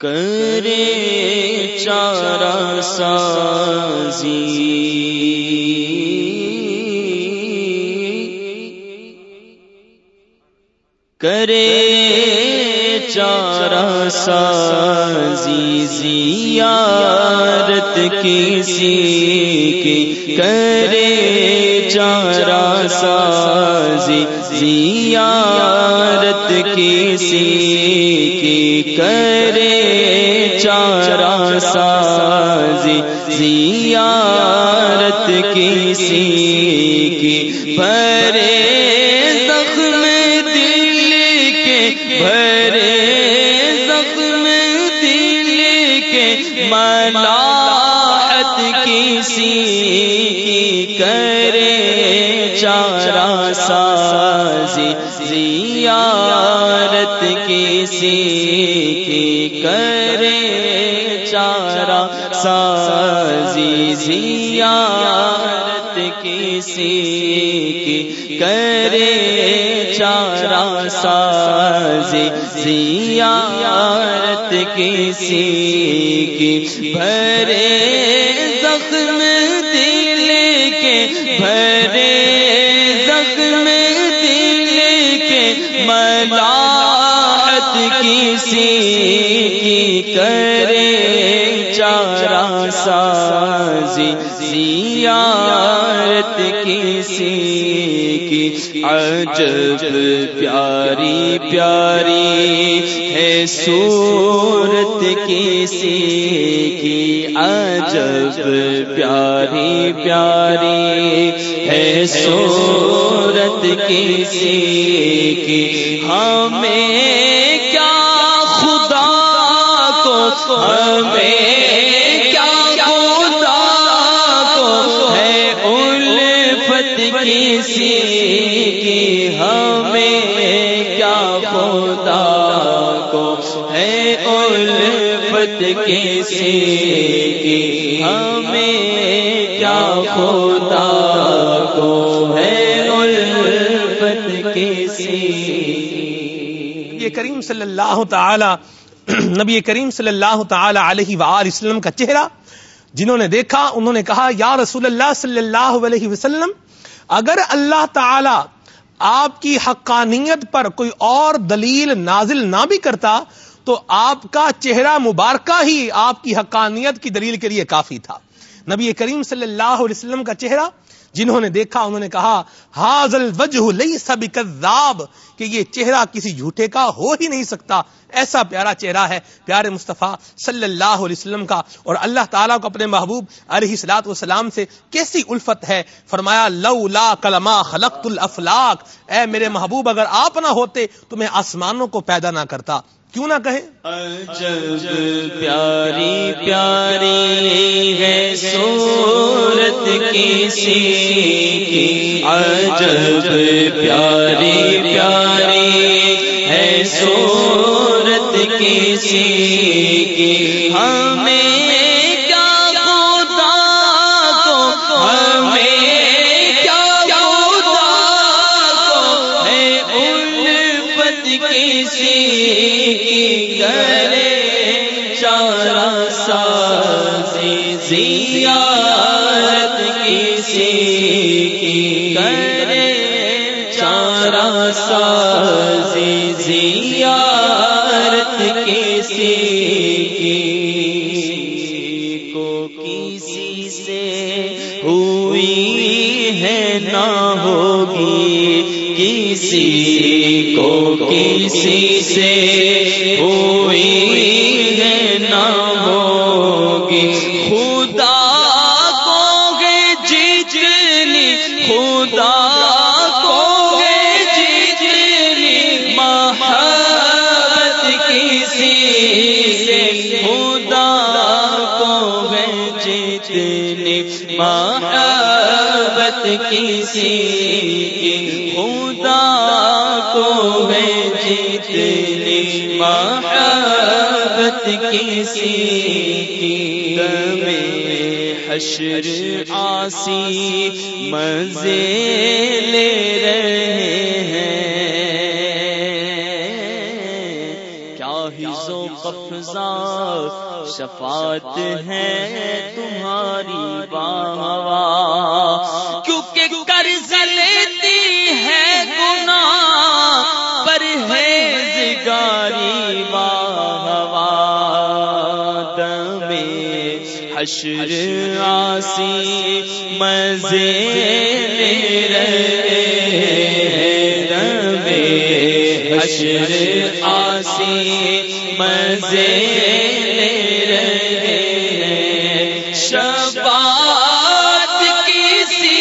کرے چارا سازی۔ کرے چارا سازی زیارت کسی کی۔ کرے چارا سازی زیارت کسی کسی کی پرے ملاحت کسی کی کرے چارا سازی کسی کی کرے چارا سازی، زیارت کسی کی بھرے زخم دل کے، بھرے زخم دل کے ملاحت کسی کی کرے چارا سازی زیارت کسی کی؟ عجب پیاری پیاری ہے صورت کسی کی؟ عجب پیاری پیاری ہے صورت کسی کی؟ ہمیں کی ہمیں کیا خدا کو ہے الفت کسی یہ کریم صلی اللہ تعالی نبی کریم صلی اللہ تعالی علیہ وآلہ وسلم کا چہرہ جنہوں نے دیکھا، انہوں نے کہا، یا رسول اللہ صلی اللہ علیہ وسلم، اگر اللہ تعالی آپ کی حقانیت پر کوئی اور دلیل نازل نہ بھی کرتا تو آپ کا چہرہ مبارکہ ہی آپ کی حقانیت کی دلیل کے لیے کافی تھا۔ نبی کریم صلی اللہ علیہ وسلم کا چہرہ جنہوں نے دیکھا، انہوں نے کہا حاضل وجہ لئی سب کہ یہ چہرہ کسی جھوٹے کا ہو ہی نہیں سکتا۔ ایسا پیارا چہرہ ہے، پیارے مصطفیٰ صلی اللہ علیہ وسلم کا۔ اور اللہ تعالیٰ کو اپنے محبوب علیہ سلاط والسلام سے کیسی الفت ہے؟ فرمایا لو لا کلما خلقت الافلاق اے میرے محبوب، اگر آپ نہ ہوتے تو میں آسمانوں کو پیدا نہ کرتا۔ کیوں نہ کہے؟ عجب پیاری پیاری ہے صورت کسی کی۔ عجب پیاری پیاری ہے صورت کسی کی۔ ہاں زیارت کسی کی کرے چارا سازی زیارت کسی کی کو کسی سے ہوئی ہے نہ ہوگی کسی کو کسی سے ہوئی ہے نہ محبت کسی کی خدا کو ہے جیتنی محبت کسی کی دم حشر آسی مزے لے رہے ہیں شفاعت ہے تمہاری بابا کیونکہ قرض لیتی ہے گنا پر ہے گاری بابا دم حشر آسی مزے رہے۔ حشر آسی مزے لے رہے شفاعت کسی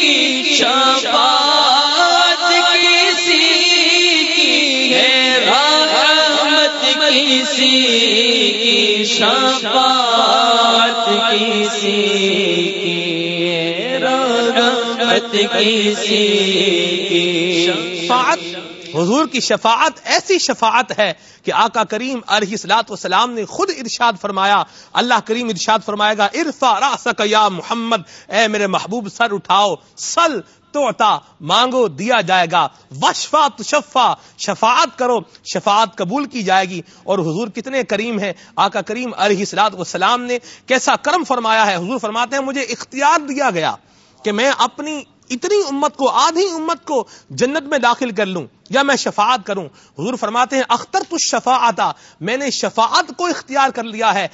کی، شفاعت کسی کی ہے۔ رحمت کسی کی، شفاعت کسی کی ہے۔ رحمت کسی کی، شفاعت جی۔ حضور کی شفاعت ایسی شفاعت ہے کہ آقا کریم علیہ السلاط وسلام نے خود ارشاد فرمایا۔ اللہ کریم ارشاد فرمائے گا ارفا راسک یا محمد، اے میرے محبوب، سر اٹھاؤ، سل، توتا، مانگو، دیا جائے گا۔ وشفا، تشفا، شفاعت کرو۔ شفاعت قبول کی جائے گی۔ اور حضور کتنے کریم ہیں۔ آقا کریم علیہ السلاط وسلام نے کیسا کرم فرمایا ہے۔ حضور فرماتے ہیں، مجھے اختیار دیا گیا کہ میں اپنی اتنی امت کو، آدھی امت کو جنت میں داخل کر لوں۔ یا میں شفاعت کروں؟ حضور فرماتے ہیں اختر تو شفا آتا میں نے شفاعت کو اختیار کر لیا ہے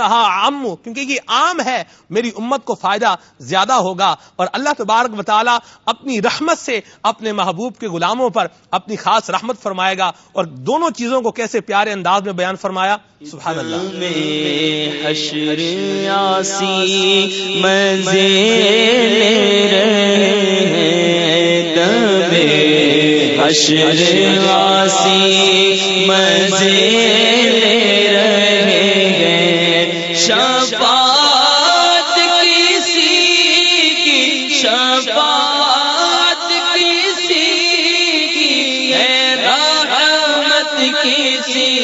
عام کیونکہ یہ عام ہے، میری امت کو فائدہ زیادہ ہوگا۔ اور اللہ تبارک و تعالی اپنی رحمت سے اپنے محبوب کے غلاموں پر اپنی خاص رحمت فرمائے گا۔ اور دونوں چیزوں کو کیسے پیارے انداز میں بیان فرمایا؟ سبحان اللہ حشر آسی مزے حشر واسی مزے لے رہے ہیں۔ شفاعت کسی کی، شفاعت کسی کی ہے۔ رحمت کسی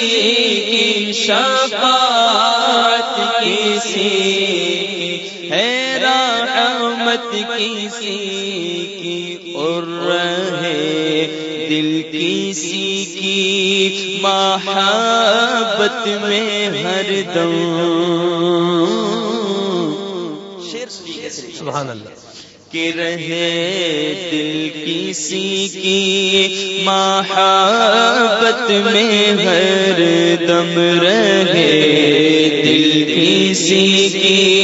کی، شفاعت کسی کی ہے۔ رحمت کسی کی۔ محبت میں ہر دم۔ سبحان اللہ۔ کہ رہے دل کسی کی محبت میں ہر دم۔ رہے دل کسی کی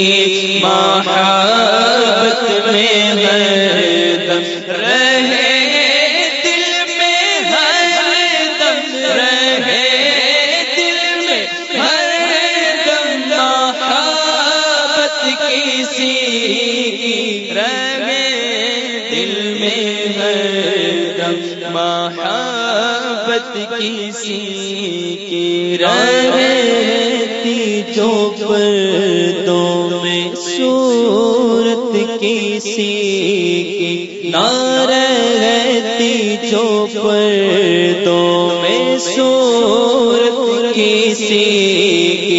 کی رہے دل میں ہر محبت کسی کی رہتی جو پردوں میں صورت کسی کی نہ رہتی جو پردوں میں صورت کسی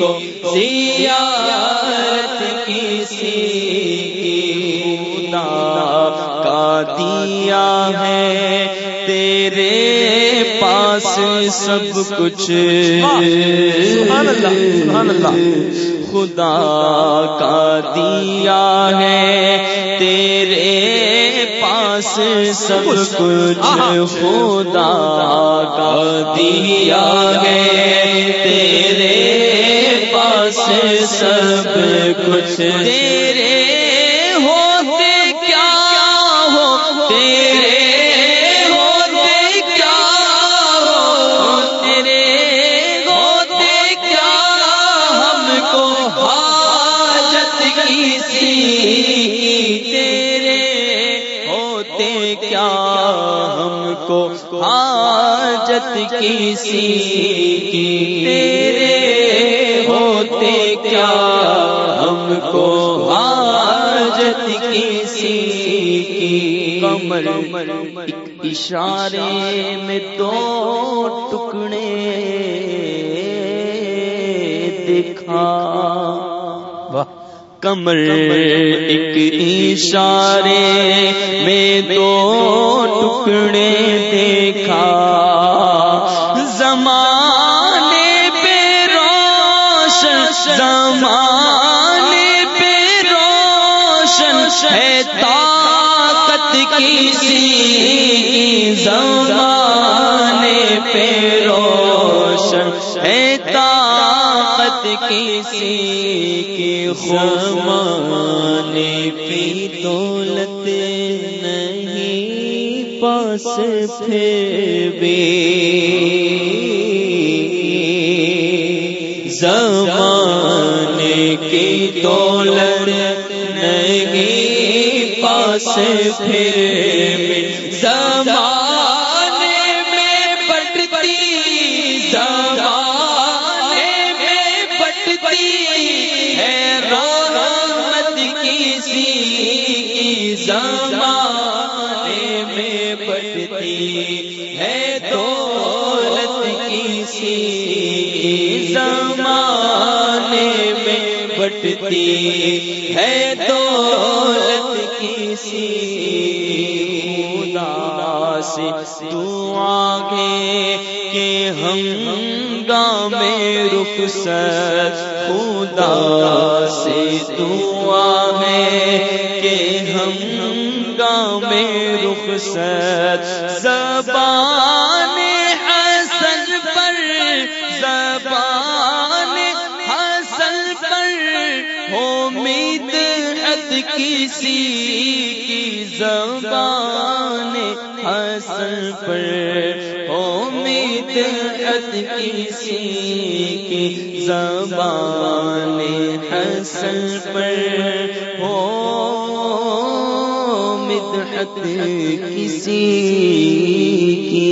کو زیارت کسی کی کا دیا ہے۔ تیرے پاس سب کچھ سبحان اللہ سبحان اللہ۔ خدا کا دیا ہے۔ تیرے پاس سب کچھ خدا کا دیا ہے۔ تیرے پاس سب کچھ تیرے ہوتے کیا ہو؟ تیرے ہوتے کیا ہو؟ تیرے ہوتے کیا ہم کو حاجت کسی تیرے ہوتے کیا ہم کو حاجت کسی کی کمر اشارے میں دو ٹکڑے دکھا کمر ایک اشارے میں دو ٹکڑے دیکھا۔ زمانے پہ روشن زمانے پہ روشن ہے کسی زمانے پہ روشن ہے طاقت کسی زمانے پی دولت نہیں پاس پھر بھی زمانے کی دولت پاس پھر زمانے میں بٹتی زمانے میں بٹتی ہے رحمت کسی کی، زمانے میں بٹتی ہے دولت کسی کی، زمانے میں بٹتی آگے کہ ہم گام رخ خدا سے دعا ہے کہ ہم گام رخ زبان کسی کی زبان حسن پر امید حد کسی کی زبان حسن پر ہو مدحت کسی کی